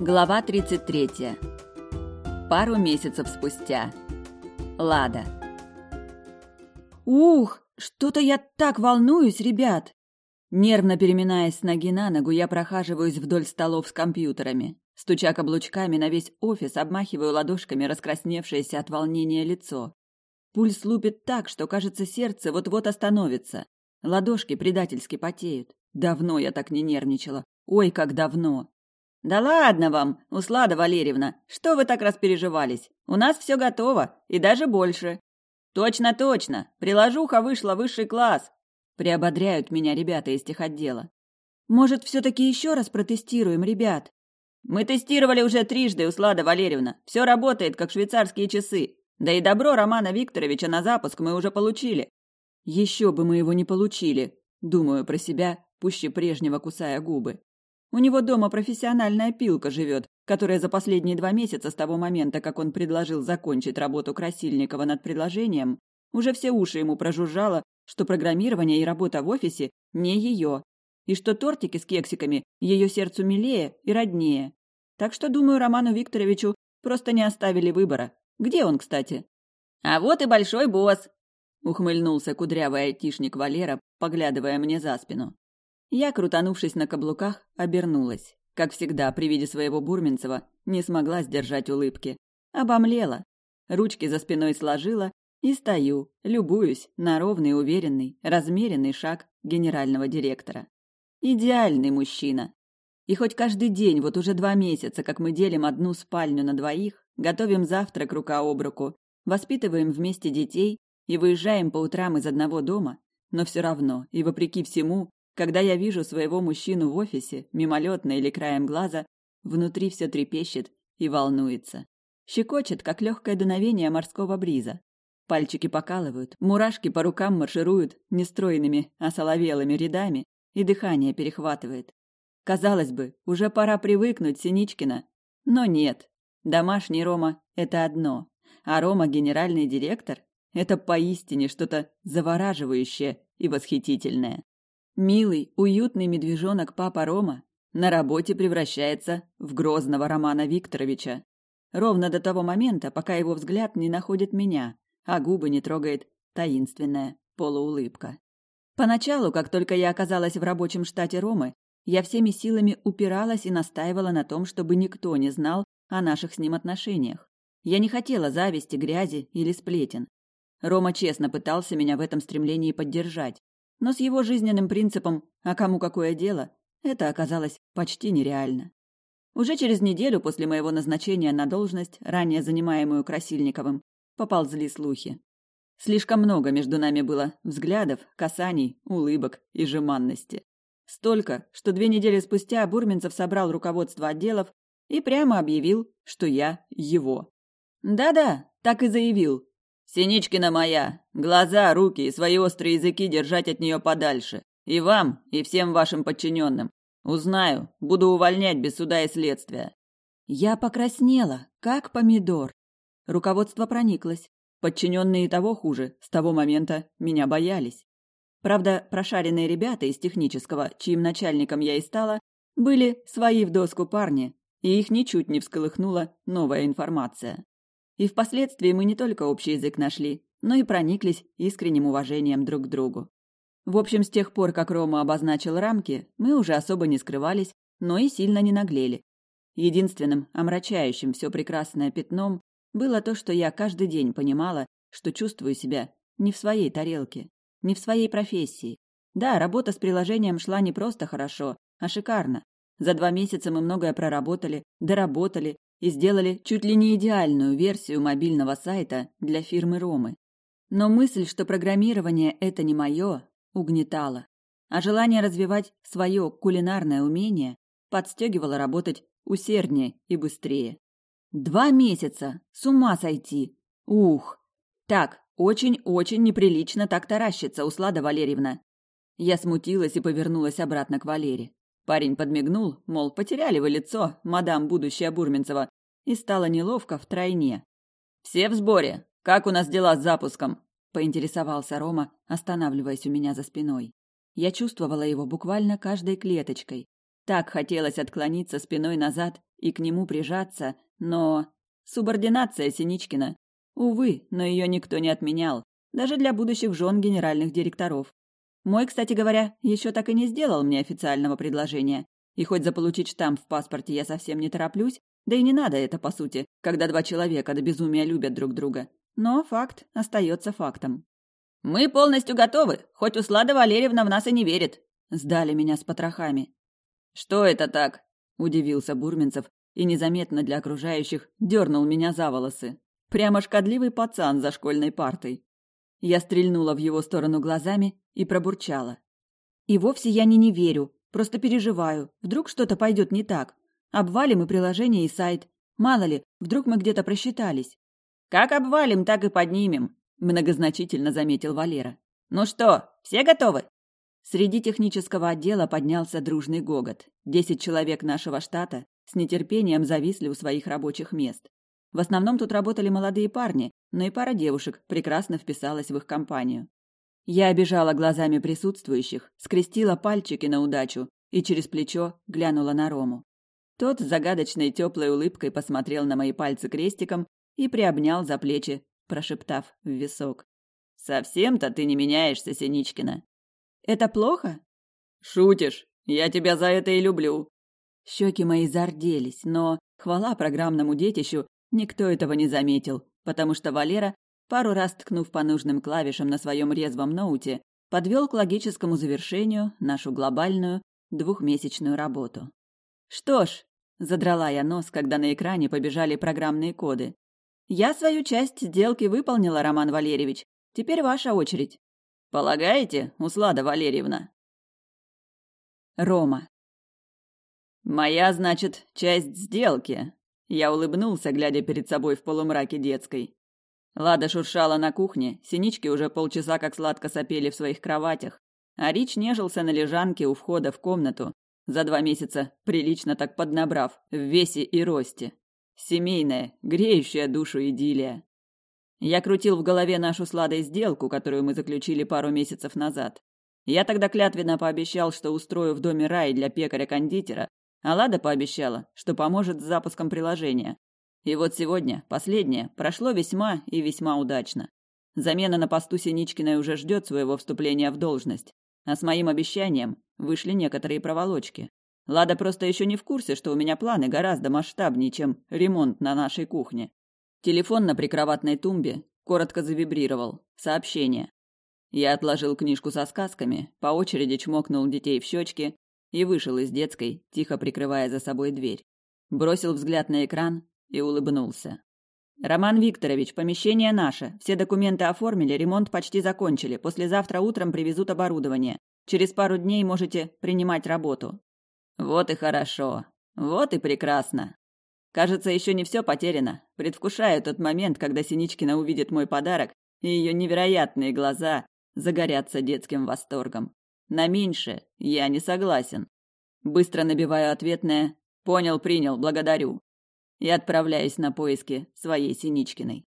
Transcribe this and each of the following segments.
Глава 33. Пару месяцев спустя. Лада. «Ух, что-то я так волнуюсь, ребят!» Нервно переминаясь с ноги на ногу, я прохаживаюсь вдоль столов с компьютерами. Стуча каблучками на весь офис, обмахиваю ладошками раскрасневшееся от волнения лицо. Пульс лупит так, что, кажется, сердце вот-вот остановится. Ладошки предательски потеют. Давно я так не нервничала. Ой, как давно! Да ладно вам, Услада Валерьевна, что вы так распереживались? У нас все готово, и даже больше. Точно, точно. Приложуха вышла высший класс. Приободряют меня ребята из техотдела. Может, все таки еще раз протестируем, ребят? Мы тестировали уже трижды, Услада Валерьевна. Все работает как швейцарские часы. Да и добро Романа Викторовича на запуск мы уже получили. Еще бы мы его не получили, думаю про себя, пуще прежнего кусая губы. У него дома профессиональная пилка живет, которая за последние два месяца с того момента, как он предложил закончить работу Красильникова над предложением, уже все уши ему прожужжало, что программирование и работа в офисе не ее, и что тортики с кексиками ее сердцу милее и роднее. Так что, думаю, Роману Викторовичу просто не оставили выбора. Где он, кстати? «А вот и большой босс!» — ухмыльнулся кудрявый айтишник Валера, поглядывая мне за спину. Я, крутанувшись на каблуках, обернулась. Как всегда, при виде своего Бурминцева не смогла сдержать улыбки. Обомлела. Ручки за спиной сложила и стою, любуюсь на ровный, уверенный, размеренный шаг генерального директора. Идеальный мужчина. И хоть каждый день, вот уже два месяца, как мы делим одну спальню на двоих, готовим завтрак рука об руку, воспитываем вместе детей и выезжаем по утрам из одного дома, но все равно и вопреки всему когда я вижу своего мужчину в офисе, мимолетно или краем глаза, внутри все трепещет и волнуется. Щекочет, как легкое дуновение морского бриза. Пальчики покалывают, мурашки по рукам маршируют не стройными, а соловелыми рядами, и дыхание перехватывает. Казалось бы, уже пора привыкнуть Синичкина, но нет. Домашний Рома – это одно, а Рома – генеральный директор – это поистине что-то завораживающее и восхитительное. Милый, уютный медвежонок папа Рома на работе превращается в грозного Романа Викторовича. Ровно до того момента, пока его взгляд не находит меня, а губы не трогает таинственная полуулыбка. Поначалу, как только я оказалась в рабочем штате Ромы, я всеми силами упиралась и настаивала на том, чтобы никто не знал о наших с ним отношениях. Я не хотела зависти, грязи или сплетен. Рома честно пытался меня в этом стремлении поддержать, но с его жизненным принципом «а кому какое дело» это оказалось почти нереально. Уже через неделю после моего назначения на должность, ранее занимаемую Красильниковым, поползли слухи. Слишком много между нами было взглядов, касаний, улыбок и жеманности. Столько, что две недели спустя Бурминцев собрал руководство отделов и прямо объявил, что я его. Да-да, так и заявил, Синичкина моя, глаза, руки и свои острые языки держать от нее подальше. И вам, и всем вашим подчиненным. Узнаю, буду увольнять без суда и следствия. Я покраснела, как помидор. Руководство прониклось. Подчиненные того хуже, с того момента меня боялись. Правда, прошаренные ребята из технического, чьим начальником я и стала, были свои в доску парни, и их ничуть не всколыхнула новая информация и впоследствии мы не только общий язык нашли, но и прониклись искренним уважением друг к другу. В общем, с тех пор, как Рома обозначил рамки, мы уже особо не скрывались, но и сильно не наглели. Единственным, омрачающим все прекрасное пятном, было то, что я каждый день понимала, что чувствую себя не в своей тарелке, не в своей профессии. Да, работа с приложением шла не просто хорошо, а шикарно. За два месяца мы многое проработали, доработали, и сделали чуть ли не идеальную версию мобильного сайта для фирмы Ромы. Но мысль, что программирование – это не мое, угнетала, а желание развивать свое кулинарное умение подстегивало работать усерднее и быстрее. Два месяца! С ума сойти! Ух! Так, очень-очень неприлично так таращится, Услада Валерьевна. Я смутилась и повернулась обратно к Валере. Парень подмигнул, мол, потеряли вы лицо, мадам будущая Бурминцева, и стало неловко втройне. «Все в сборе? Как у нас дела с запуском?» – поинтересовался Рома, останавливаясь у меня за спиной. Я чувствовала его буквально каждой клеточкой. Так хотелось отклониться спиной назад и к нему прижаться, но... Субординация Синичкина. Увы, но ее никто не отменял, даже для будущих жен генеральных директоров. Мой, кстати говоря, еще так и не сделал мне официального предложения. И хоть заполучить штамп в паспорте я совсем не тороплюсь, да и не надо это, по сути, когда два человека до безумия любят друг друга. Но факт остается фактом. «Мы полностью готовы, хоть Услада Валерьевна в нас и не верит», — сдали меня с потрохами. «Что это так?» — удивился Бурминцев и незаметно для окружающих дернул меня за волосы. Прямо шкодливый пацан за школьной партой. Я стрельнула в его сторону глазами и пробурчала. «И вовсе я не не верю, просто переживаю. Вдруг что-то пойдет не так. Обвалим и приложение, и сайт. Мало ли, вдруг мы где-то просчитались». «Как обвалим, так и поднимем», – многозначительно заметил Валера. «Ну что, все готовы?» Среди технического отдела поднялся дружный гогот. Десять человек нашего штата с нетерпением зависли у своих рабочих мест. В основном тут работали молодые парни, но и пара девушек прекрасно вписалась в их компанию. Я обижала глазами присутствующих, скрестила пальчики на удачу и через плечо глянула на Рому. Тот с загадочной теплой улыбкой посмотрел на мои пальцы крестиком и приобнял за плечи, прошептав в висок. «Совсем-то ты не меняешься, Синичкина!» «Это плохо?» «Шутишь! Я тебя за это и люблю!» Щеки мои зарделись, но, хвала программному детищу, никто этого не заметил, потому что Валера пару раз ткнув по нужным клавишам на своем резвом ноуте, подвел к логическому завершению нашу глобальную двухмесячную работу. «Что ж», — задрала я нос, когда на экране побежали программные коды, «я свою часть сделки выполнила, Роман Валерьевич. Теперь ваша очередь». «Полагаете, Услада Валерьевна?» Рома. «Моя, значит, часть сделки». Я улыбнулся, глядя перед собой в полумраке детской. Лада шуршала на кухне, синички уже полчаса как сладко сопели в своих кроватях, а Рич нежился на лежанке у входа в комнату, за два месяца прилично так поднабрав в весе и росте. Семейная, греющая душу идиллия. Я крутил в голове нашу с Ладой сделку, которую мы заключили пару месяцев назад. Я тогда клятвенно пообещал, что устрою в доме рай для пекаря-кондитера, а Лада пообещала, что поможет с запуском приложения. И вот сегодня, последнее, прошло весьма и весьма удачно. Замена на посту Синичкиной уже ждет своего вступления в должность. А с моим обещанием вышли некоторые проволочки. Лада просто еще не в курсе, что у меня планы гораздо масштабнее, чем ремонт на нашей кухне. Телефон на прикроватной тумбе коротко завибрировал. Сообщение. Я отложил книжку со сказками, по очереди чмокнул детей в щечки и вышел из детской, тихо прикрывая за собой дверь. Бросил взгляд на экран и улыбнулся. «Роман Викторович, помещение наше. Все документы оформили, ремонт почти закончили. Послезавтра утром привезут оборудование. Через пару дней можете принимать работу». «Вот и хорошо. Вот и прекрасно. Кажется, еще не все потеряно. Предвкушаю тот момент, когда Синичкина увидит мой подарок, и ее невероятные глаза загорятся детским восторгом. На меньше я не согласен. Быстро набиваю ответное «Понял, принял, благодарю» и отправляюсь на поиски своей Синичкиной.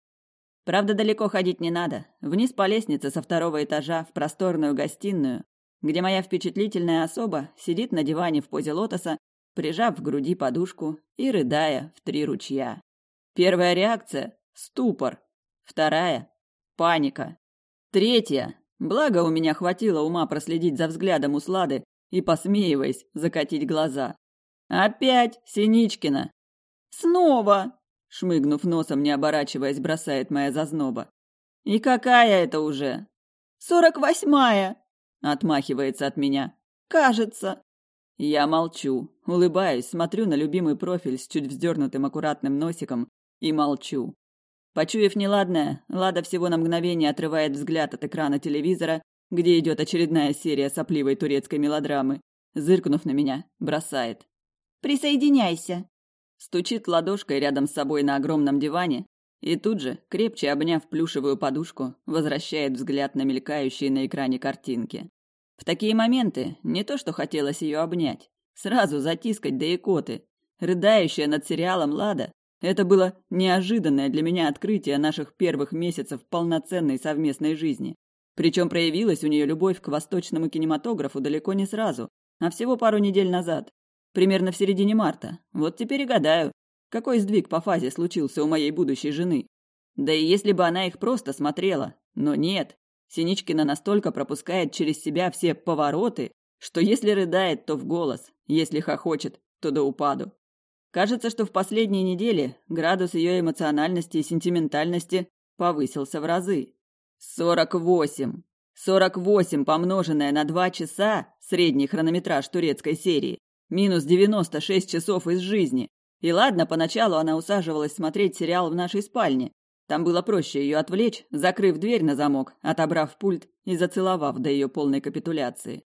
Правда, далеко ходить не надо. Вниз по лестнице со второго этажа в просторную гостиную, где моя впечатлительная особа сидит на диване в позе лотоса, прижав в груди подушку и рыдая в три ручья. Первая реакция – ступор. Вторая – паника. Третья – благо у меня хватило ума проследить за взглядом Услады и, посмеиваясь, закатить глаза. Опять Синичкина! «Снова!» – шмыгнув носом, не оборачиваясь, бросает моя зазноба. «И какая это уже?» «Сорок восьмая!» – отмахивается от меня. «Кажется!» Я молчу, улыбаюсь, смотрю на любимый профиль с чуть вздернутым аккуратным носиком и молчу. Почуяв неладное, Лада всего на мгновение отрывает взгляд от экрана телевизора, где идет очередная серия сопливой турецкой мелодрамы. Зыркнув на меня, бросает. «Присоединяйся!» стучит ладошкой рядом с собой на огромном диване и тут же, крепче обняв плюшевую подушку, возвращает взгляд на мелькающие на экране картинки. В такие моменты не то что хотелось ее обнять, сразу затискать до икоты. Рыдающая над сериалом Лада – это было неожиданное для меня открытие наших первых месяцев полноценной совместной жизни. Причем проявилась у нее любовь к восточному кинематографу далеко не сразу, а всего пару недель назад, примерно в середине марта. Вот теперь и гадаю, какой сдвиг по фазе случился у моей будущей жены. Да и если бы она их просто смотрела. Но нет, Синичкина настолько пропускает через себя все повороты, что если рыдает, то в голос, если хохочет, то до упаду. Кажется, что в последние недели градус ее эмоциональности и сентиментальности повысился в разы. 48! 48 помноженное на два часа, средний хронометраж турецкой серии, Минус 96 часов из жизни. И ладно, поначалу она усаживалась смотреть сериал в нашей спальне. Там было проще ее отвлечь, закрыв дверь на замок, отобрав пульт и зацеловав до ее полной капитуляции.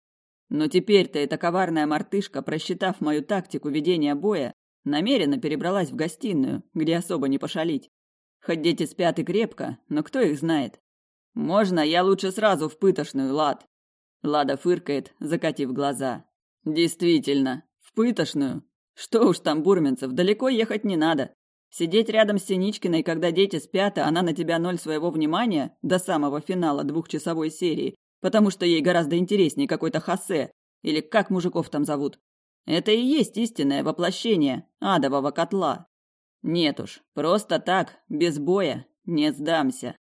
Но теперь-то эта коварная мартышка, просчитав мою тактику ведения боя, намеренно перебралась в гостиную, где особо не пошалить. Хоть дети спят и крепко, но кто их знает? Можно я лучше сразу в пытошную, Лад? Лада фыркает, закатив глаза. Действительно, в пытошную. Что уж там, Бурминцев, далеко ехать не надо. Сидеть рядом с Синичкиной, когда дети спят, а она на тебя ноль своего внимания до самого финала двухчасовой серии, потому что ей гораздо интереснее какой-то Хосе, или как мужиков там зовут. Это и есть истинное воплощение адового котла. Нет уж, просто так, без боя, не сдамся.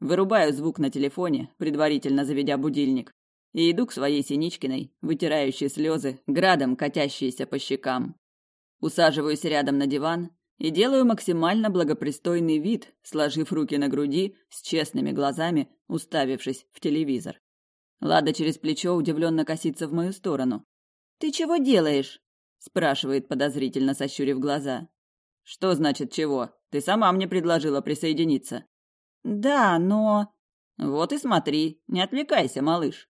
Вырубаю звук на телефоне, предварительно заведя будильник и иду к своей Синичкиной, вытирающей слезы, градом катящиеся по щекам. Усаживаюсь рядом на диван и делаю максимально благопристойный вид, сложив руки на груди, с честными глазами, уставившись в телевизор. Лада через плечо удивленно косится в мою сторону. «Ты чего делаешь?» – спрашивает подозрительно, сощурив глаза. «Что значит чего? Ты сама мне предложила присоединиться». «Да, но...» «Вот и смотри, не отвлекайся, малыш».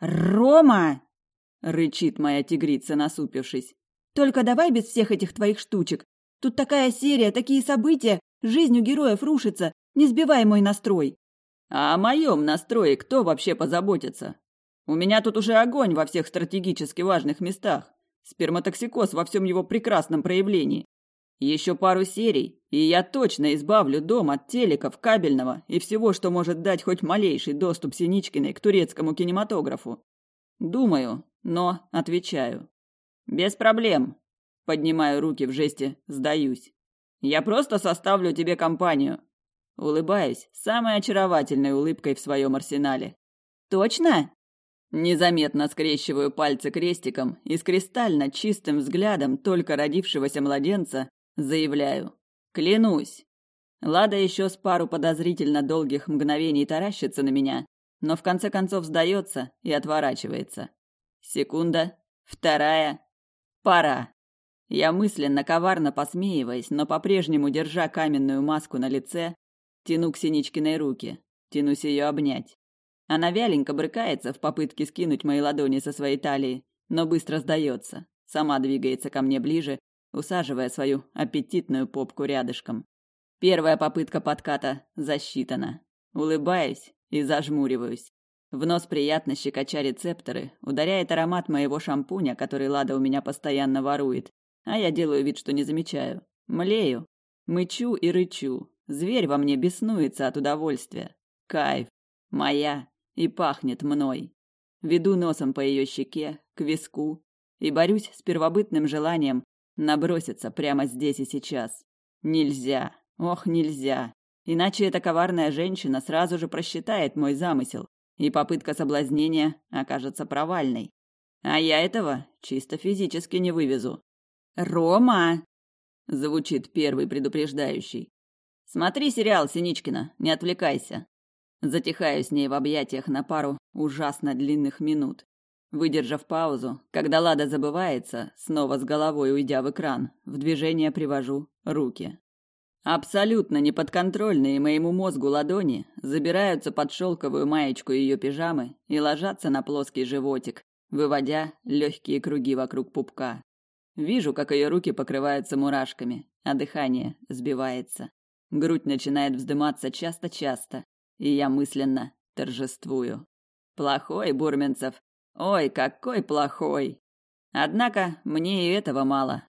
«Рома!» — рычит моя тигрица, насупившись. «Только давай без всех этих твоих штучек. Тут такая серия, такие события, жизнь у героев рушится. Не сбивай мой настрой!» «А о моем настрое кто вообще позаботится? У меня тут уже огонь во всех стратегически важных местах. Сперматоксикоз во всем его прекрасном проявлении. Еще пару серий, и я точно избавлю дом от телеков, кабельного и всего, что может дать хоть малейший доступ Синичкиной к турецкому кинематографу. Думаю, но отвечаю. Без проблем. Поднимаю руки в жесте «сдаюсь». Я просто составлю тебе компанию. Улыбаюсь самой очаровательной улыбкой в своем арсенале. Точно? Незаметно скрещиваю пальцы крестиком и с кристально чистым взглядом только родившегося младенца заявляю. Клянусь. Лада еще с пару подозрительно долгих мгновений таращится на меня, но в конце концов сдается и отворачивается. Секунда, вторая, пора. Я мысленно коварно посмеиваясь, но по-прежнему держа каменную маску на лице, тяну к Синичкиной руке, тянусь ее обнять. Она вяленько брыкается в попытке скинуть мои ладони со своей талии, но быстро сдается, сама двигается ко мне ближе усаживая свою аппетитную попку рядышком. Первая попытка подката засчитана. Улыбаюсь и зажмуриваюсь. В нос приятно щекоча рецепторы, ударяет аромат моего шампуня, который Лада у меня постоянно ворует. А я делаю вид, что не замечаю. Млею. Мычу и рычу. Зверь во мне беснуется от удовольствия. Кайф. Моя. И пахнет мной. Веду носом по ее щеке, к виску. И борюсь с первобытным желанием наброситься прямо здесь и сейчас. Нельзя. Ох, нельзя. Иначе эта коварная женщина сразу же просчитает мой замысел, и попытка соблазнения окажется провальной. А я этого чисто физически не вывезу. «Рома!» – звучит первый предупреждающий. «Смотри сериал, Синичкина, не отвлекайся». Затихаю с ней в объятиях на пару ужасно длинных минут. Выдержав паузу, когда Лада забывается, снова с головой уйдя в экран, в движение привожу руки. Абсолютно неподконтрольные моему мозгу ладони забираются под шелковую маечку ее пижамы и ложатся на плоский животик, выводя легкие круги вокруг пупка. Вижу, как ее руки покрываются мурашками, а дыхание сбивается. Грудь начинает вздыматься часто-часто, и я мысленно торжествую. Плохой Бурменцев, Ой, какой плохой! Однако мне и этого мало.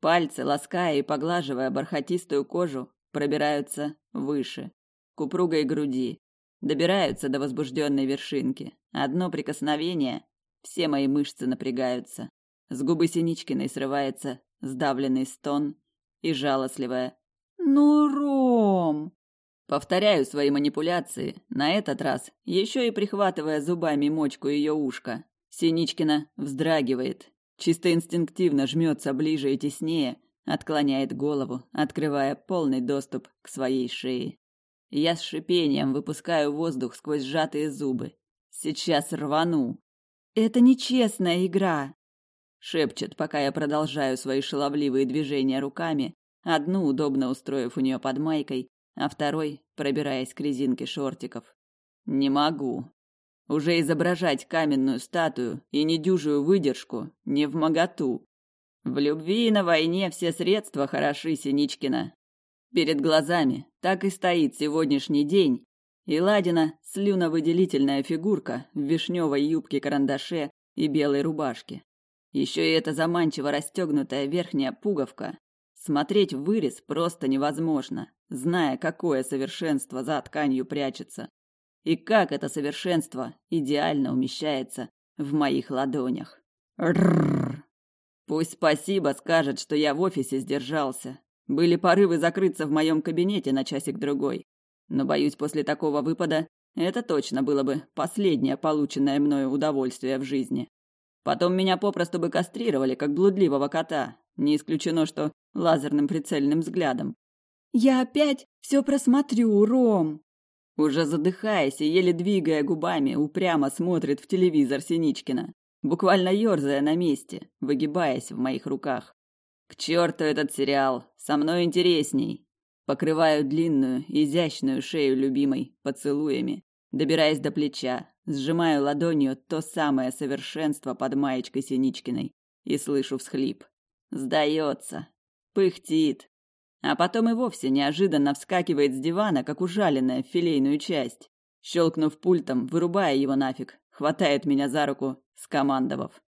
Пальцы, лаская и поглаживая бархатистую кожу, пробираются выше, к упругой груди, добираются до возбужденной вершинки. Одно прикосновение, все мои мышцы напрягаются. С губы Синичкиной срывается сдавленный стон и жалостливая «Ну, Ром!» Повторяю свои манипуляции, на этот раз еще и прихватывая зубами мочку ее ушка. Синичкина вздрагивает, чисто инстинктивно жмется ближе и теснее, отклоняет голову, открывая полный доступ к своей шее. Я с шипением выпускаю воздух сквозь сжатые зубы. Сейчас рвану. Это нечестная игра, шепчет, пока я продолжаю свои шаловливые движения руками, одну удобно устроив у нее под майкой, а второй пробираясь к резинке шортиков. Не могу. Уже изображать каменную статую и недюжую выдержку не в моготу. В любви и на войне все средства хороши, Синичкина. Перед глазами так и стоит сегодняшний день, и Ладина – слюновыделительная фигурка в вишневой юбке-карандаше и белой рубашке. Еще и эта заманчиво расстегнутая верхняя пуговка. Смотреть в вырез просто невозможно, зная, какое совершенство за тканью прячется и как это совершенство идеально умещается в моих ладонях. Рррр. Пусть спасибо скажет, что я в офисе сдержался. Были порывы закрыться в моем кабинете на часик-другой. Но, боюсь, после такого выпада это точно было бы последнее полученное мною удовольствие в жизни. Потом меня попросту бы кастрировали, как блудливого кота. Не исключено, что лазерным прицельным взглядом. «Я опять все просмотрю, Ром!» Уже задыхаясь и еле двигая губами, упрямо смотрит в телевизор Синичкина, буквально ерзая на месте, выгибаясь в моих руках. К черту этот сериал, со мной интересней. Покрываю длинную, изящную шею любимой поцелуями, добираясь до плеча, сжимаю ладонью то самое совершенство под маечкой Синичкиной и слышу всхлип. Сдается. Пыхтит а потом и вовсе неожиданно вскакивает с дивана, как ужаленная в филейную часть. Щелкнув пультом, вырубая его нафиг, хватает меня за руку, скомандовав.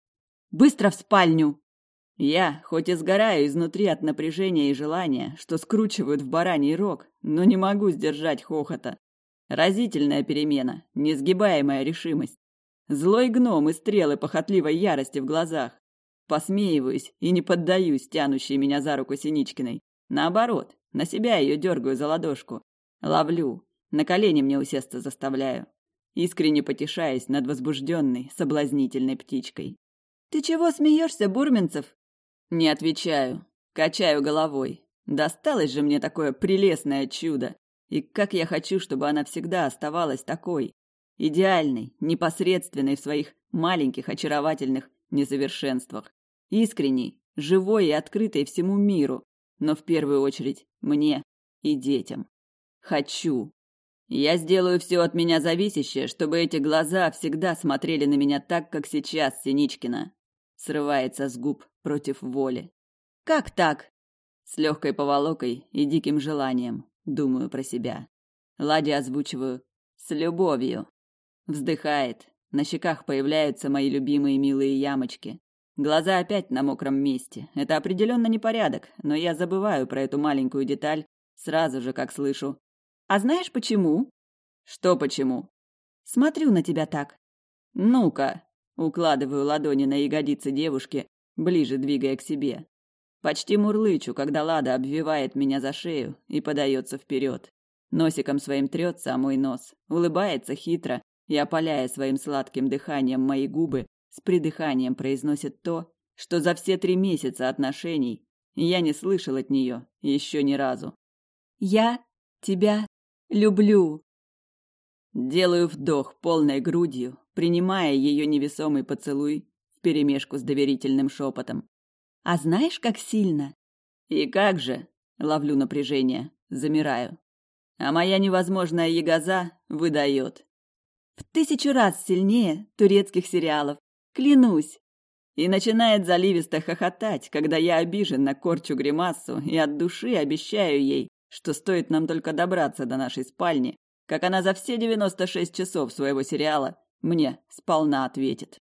«Быстро в спальню!» Я, хоть и сгораю изнутри от напряжения и желания, что скручивают в бараний рог, но не могу сдержать хохота. Разительная перемена, несгибаемая решимость. Злой гном и стрелы похотливой ярости в глазах. Посмеиваюсь и не поддаюсь тянущей меня за руку Синичкиной. Наоборот, на себя ее дергаю за ладошку. Ловлю, на колени мне усесться заставляю, искренне потешаясь над возбужденной, соблазнительной птичкой. «Ты чего смеешься, Бурминцев?» Не отвечаю, качаю головой. Досталось же мне такое прелестное чудо. И как я хочу, чтобы она всегда оставалась такой. Идеальной, непосредственной в своих маленьких, очаровательных несовершенствах. Искренней, живой и открытой всему миру но в первую очередь мне и детям. Хочу. Я сделаю все от меня зависящее, чтобы эти глаза всегда смотрели на меня так, как сейчас Синичкина. Срывается с губ против воли. Как так? С легкой поволокой и диким желанием, думаю про себя. Ладе озвучиваю «С любовью». Вздыхает. На щеках появляются мои любимые милые ямочки. Глаза опять на мокром месте. Это определенно не порядок, но я забываю про эту маленькую деталь сразу же, как слышу. «А знаешь почему?» «Что почему?» «Смотрю на тебя так». «Ну-ка!» Укладываю ладони на ягодицы девушки, ближе двигая к себе. Почти мурлычу, когда Лада обвивает меня за шею и подается вперед. Носиком своим трется о мой нос, улыбается хитро и, опаляя своим сладким дыханием мои губы, с придыханием произносит то, что за все три месяца отношений я не слышал от нее еще ни разу. «Я тебя люблю!» Делаю вдох полной грудью, принимая ее невесомый поцелуй вперемешку с доверительным шепотом. «А знаешь, как сильно?» «И как же?» — ловлю напряжение, замираю. А моя невозможная ягоза выдает. «В тысячу раз сильнее турецких сериалов!» Клянусь!» И начинает заливисто хохотать, когда я обижен на корчу гримасу и от души обещаю ей, что стоит нам только добраться до нашей спальни, как она за все 96 часов своего сериала мне сполна ответит.